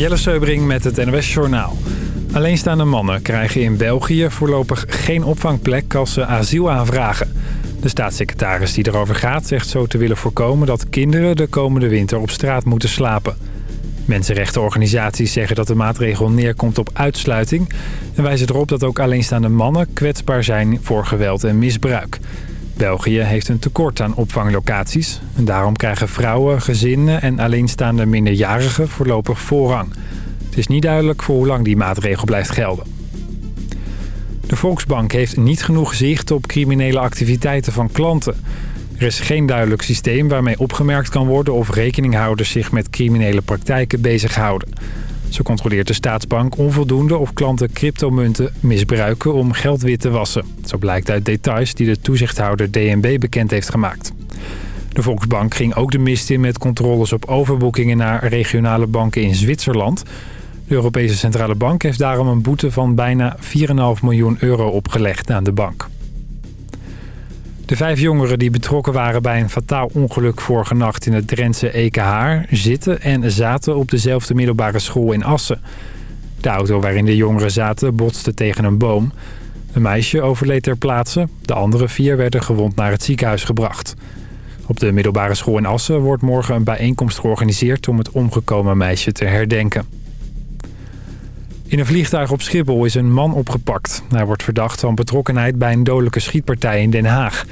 Jelle Seubring met het NOS Journaal. Alleenstaande mannen krijgen in België voorlopig geen opvangplek als ze asiel aanvragen. De staatssecretaris die erover gaat zegt zo te willen voorkomen dat kinderen de komende winter op straat moeten slapen. Mensenrechtenorganisaties zeggen dat de maatregel neerkomt op uitsluiting... en wijzen erop dat ook alleenstaande mannen kwetsbaar zijn voor geweld en misbruik. België heeft een tekort aan opvanglocaties. En daarom krijgen vrouwen, gezinnen en alleenstaande minderjarigen voorlopig voorrang. Het is niet duidelijk voor hoe lang die maatregel blijft gelden. De Volksbank heeft niet genoeg zicht op criminele activiteiten van klanten. Er is geen duidelijk systeem waarmee opgemerkt kan worden of rekeninghouders zich met criminele praktijken bezighouden. Zo controleert de staatsbank onvoldoende of klanten cryptomunten misbruiken om geld wit te wassen. Zo blijkt uit details die de toezichthouder DNB bekend heeft gemaakt. De Volksbank ging ook de mist in met controles op overboekingen naar regionale banken in Zwitserland. De Europese Centrale Bank heeft daarom een boete van bijna 4,5 miljoen euro opgelegd aan de bank. De vijf jongeren die betrokken waren bij een fataal ongeluk vorige nacht in het Drentse Ekenhaar... zitten en zaten op dezelfde middelbare school in Assen. De auto waarin de jongeren zaten botste tegen een boom. Een meisje overleed ter plaatse. De andere vier werden gewond naar het ziekenhuis gebracht. Op de middelbare school in Assen wordt morgen een bijeenkomst georganiseerd... om het omgekomen meisje te herdenken. In een vliegtuig op Schiphol is een man opgepakt. Hij wordt verdacht van betrokkenheid bij een dodelijke schietpartij in Den Haag.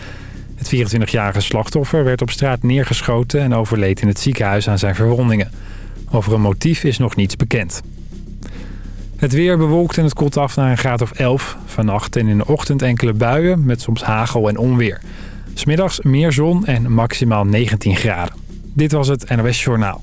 Het 24-jarige slachtoffer werd op straat neergeschoten... en overleed in het ziekenhuis aan zijn verwondingen. Over een motief is nog niets bekend. Het weer bewolkt en het koelt af naar een graad of 11. Vannacht en in de ochtend enkele buien met soms hagel en onweer. Smiddags meer zon en maximaal 19 graden. Dit was het NOS Journaal.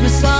Christmas song.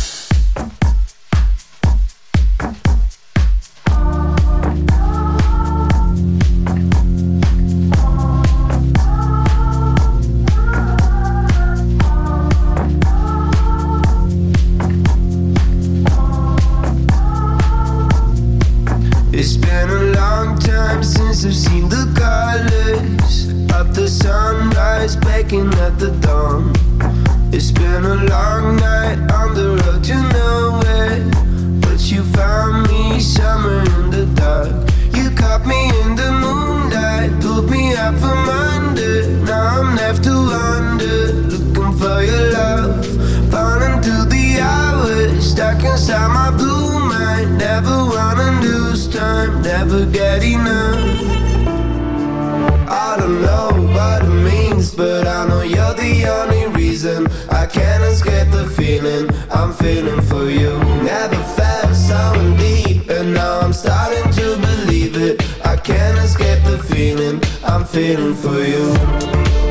feeling for you.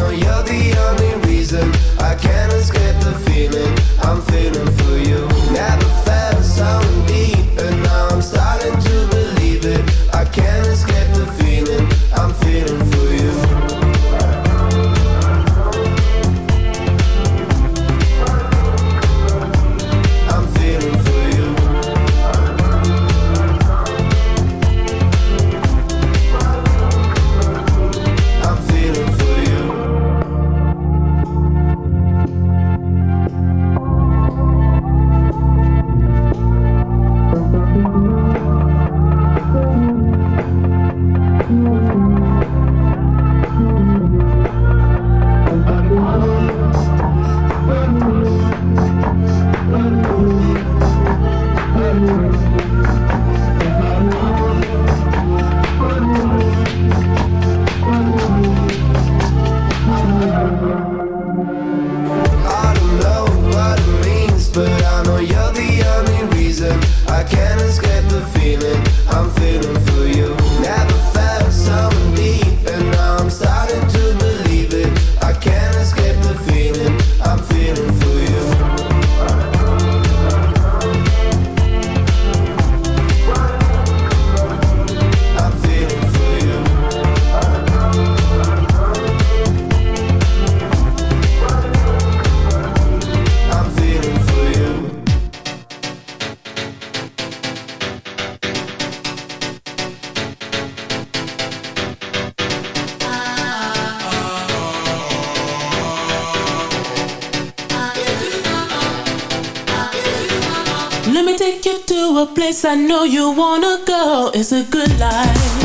take you to a place I know you wanna go. It's a good life.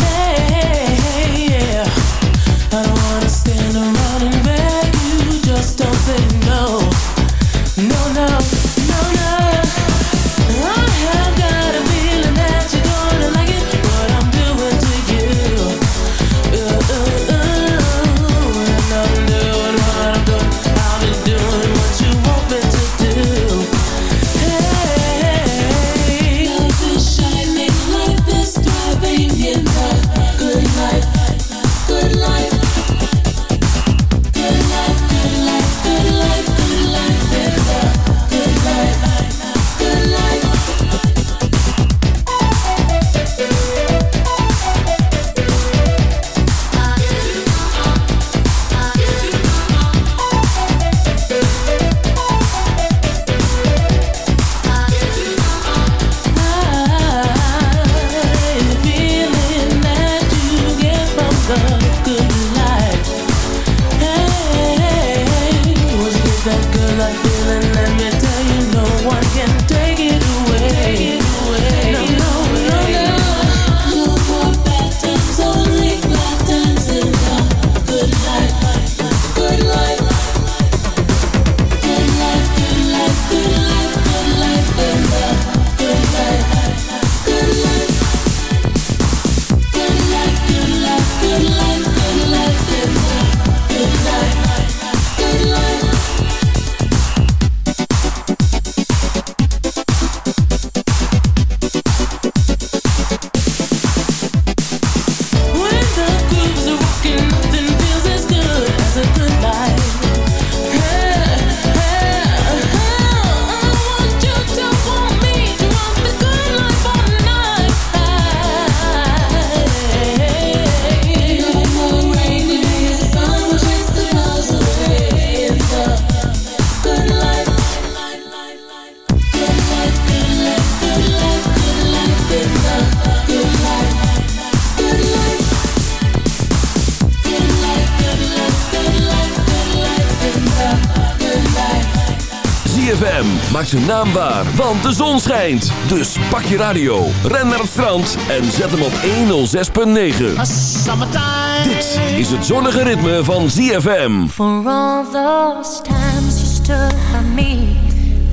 Hey, hey yeah. I don't wanna stand around and beg you. Just don't say no. zijn naam waar, want de zon schijnt. Dus pak je radio, ren naar het strand en zet hem op 106.9. Dit is het zonnige ritme van ZFM. For all those times you stood by me.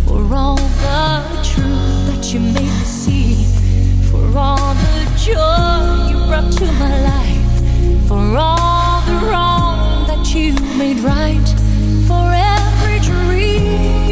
For all the truth that you made me see. For all the joy you brought to my life. For all the wrong that you made right. For every dream.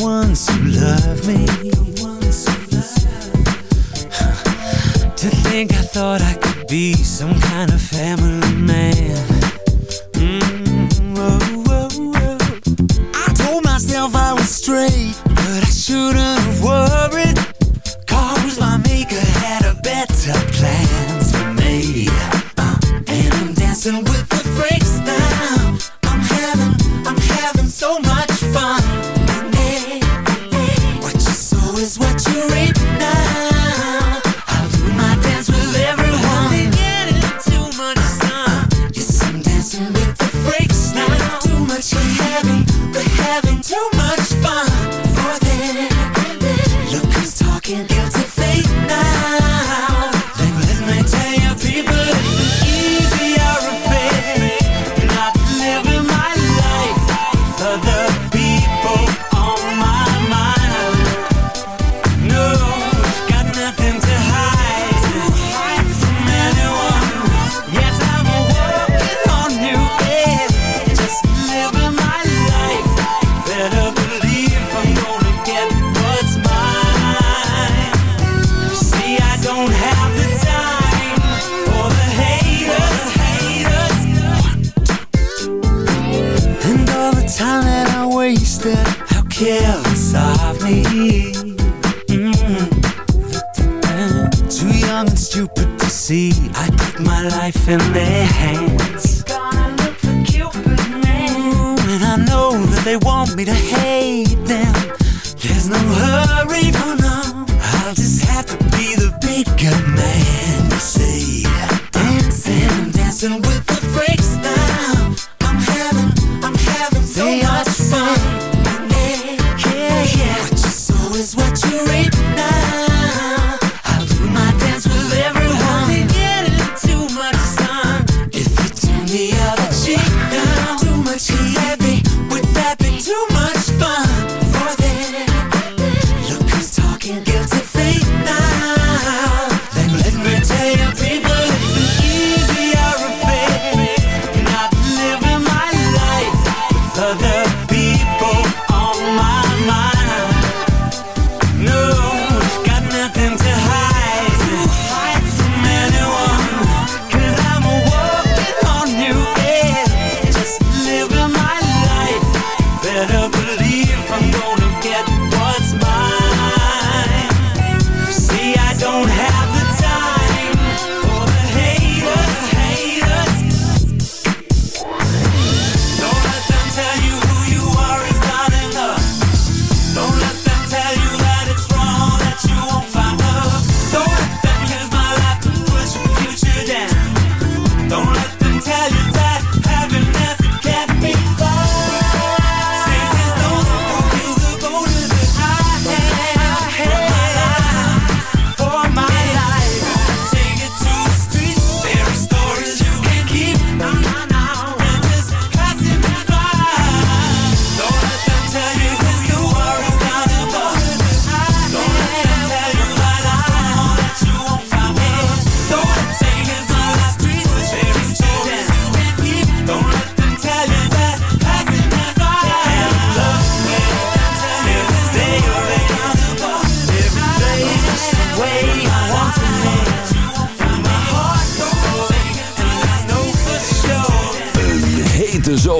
ones who love me. To think I thought I could be some kind of family man.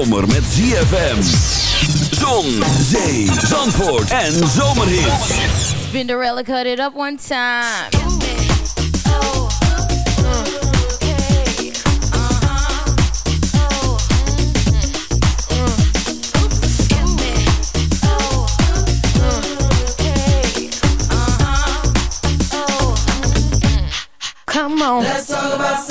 zomer met ZFM. Zon, zee, zandvoort en zomerhit. Spinderella cut it up one time. Come on. Let's talk about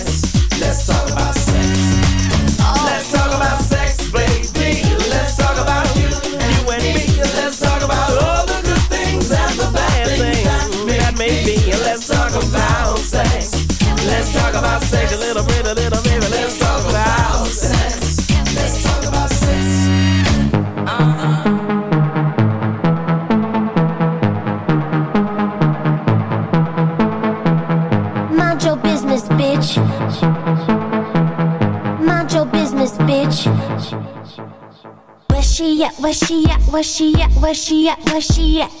Let's talk about. Let's talk about sex. Uh-huh. Mind your business, bitch. Mind your business, bitch. Where she at? Where she at? Where she at? Where she at? Where she at?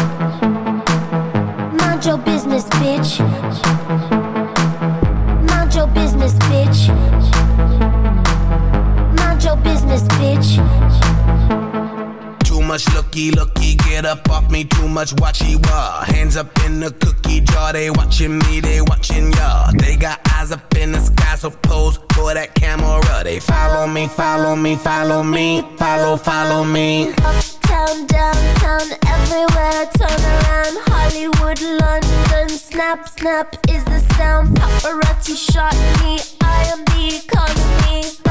Your business, bitch. Mind your business, bitch. Mind your business, bitch. Too much looky, looky, get up off me. Too much watchy wah. Hands up in the cookie jar. They watching me, they watching ya. They got eyes up in the sky, so pose for that camera. They follow me, follow me, follow me, follow, follow me. Uptown, downtown, everywhere. Turn around. Hollywood, London. Snap, snap is the sound. Paparazzi shot me. I am the economy.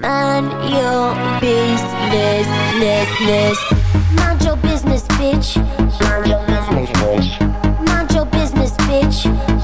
Mind your beat, mind your mind your beat, mind your beat. Mind your business, ness, ness. Mind your business, bitch. Mind your business, bitch. Mind your business, bitch.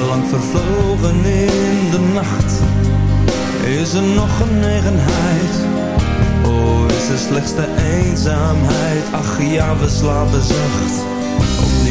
allang vervlogen in de nacht. Is er nog genegenheid? Oh, is er slechts de eenzaamheid? Ach ja, we slapen zacht.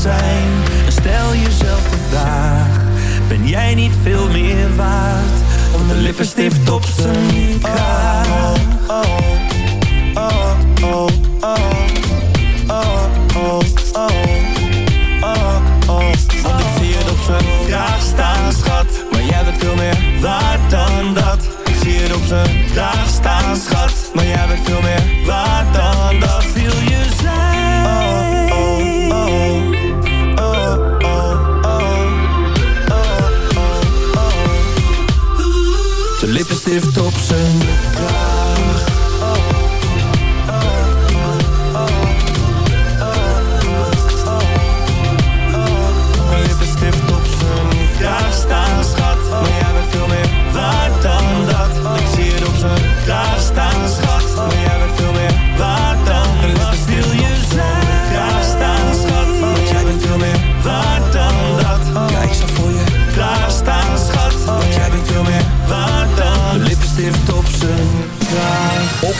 stel jezelf de vraag: ben jij niet veel meer waard? Want de lippenstift op zijn kraag. Oh, oh, oh, oh, oh, oh, oh, oh, Want ik zie het op zijn kraag staan, schat. Maar jij bent veel meer waard dan dat. Ik zie het op zijn kraag staan, schat.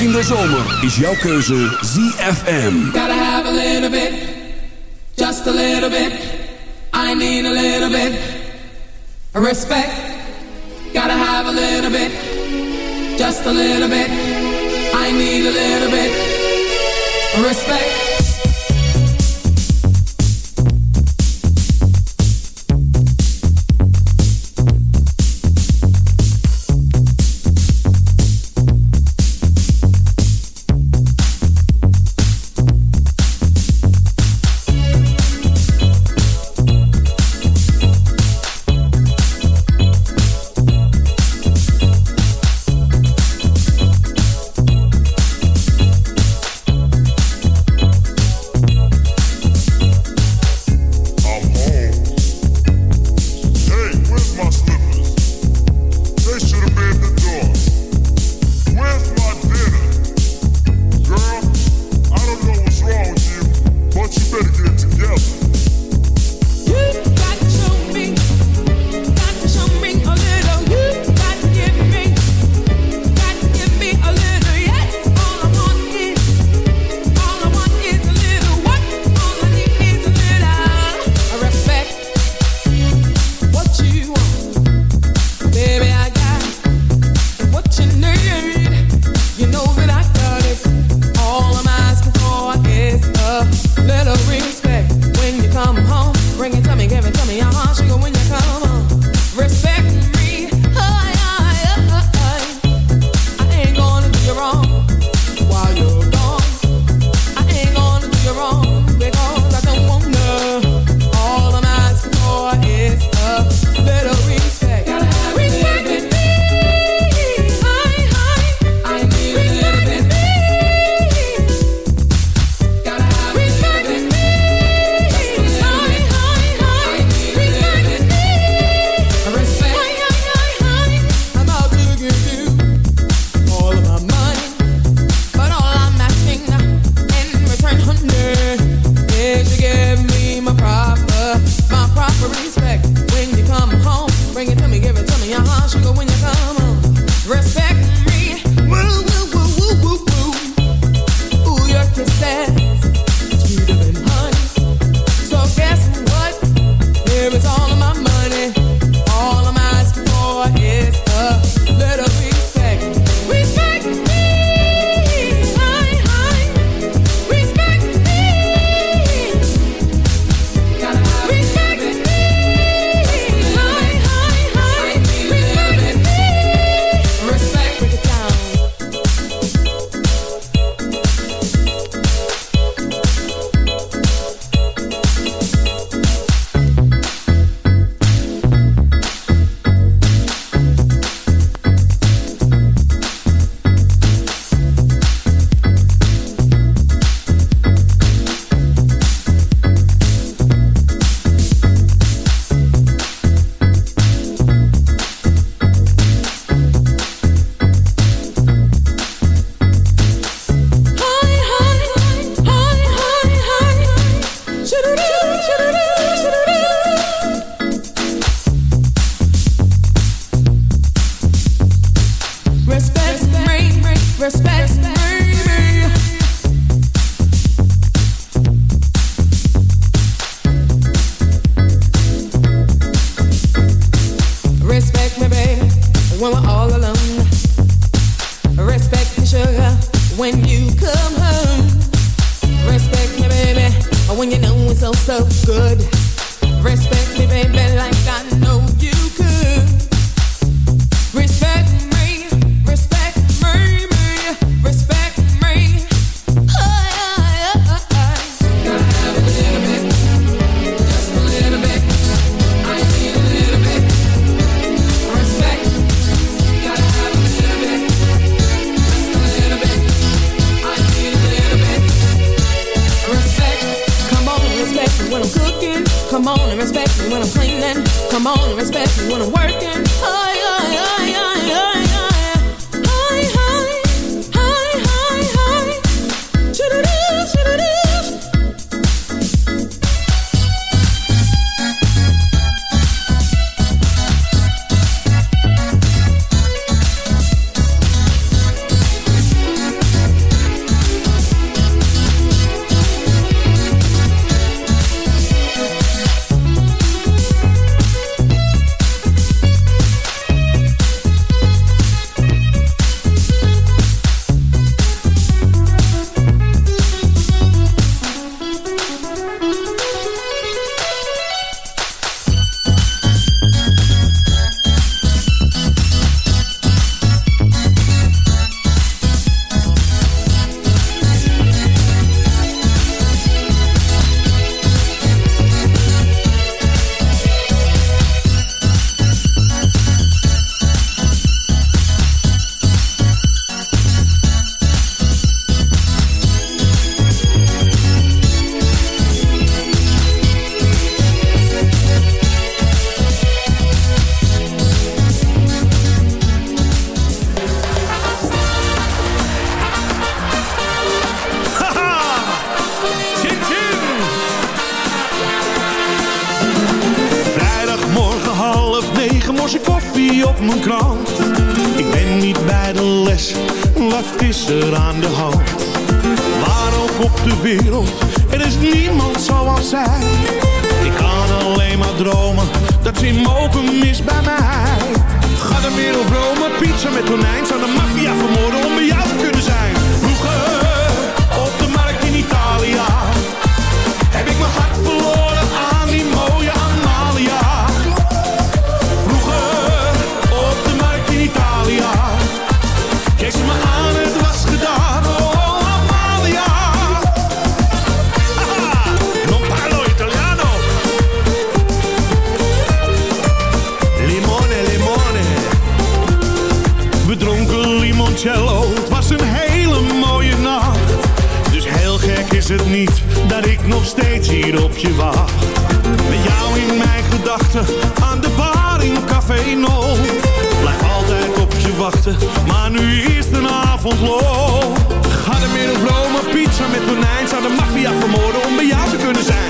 In de zomer is jouw keuze ZFM. Gotta have a little bit, just a little bit. I need a little bit respect. Gotta have a little bit, just a little bit. maar nu is de avond lo. Ga de pizza met tonijn. Zou de maffia vermoorden om bij jou te kunnen zijn?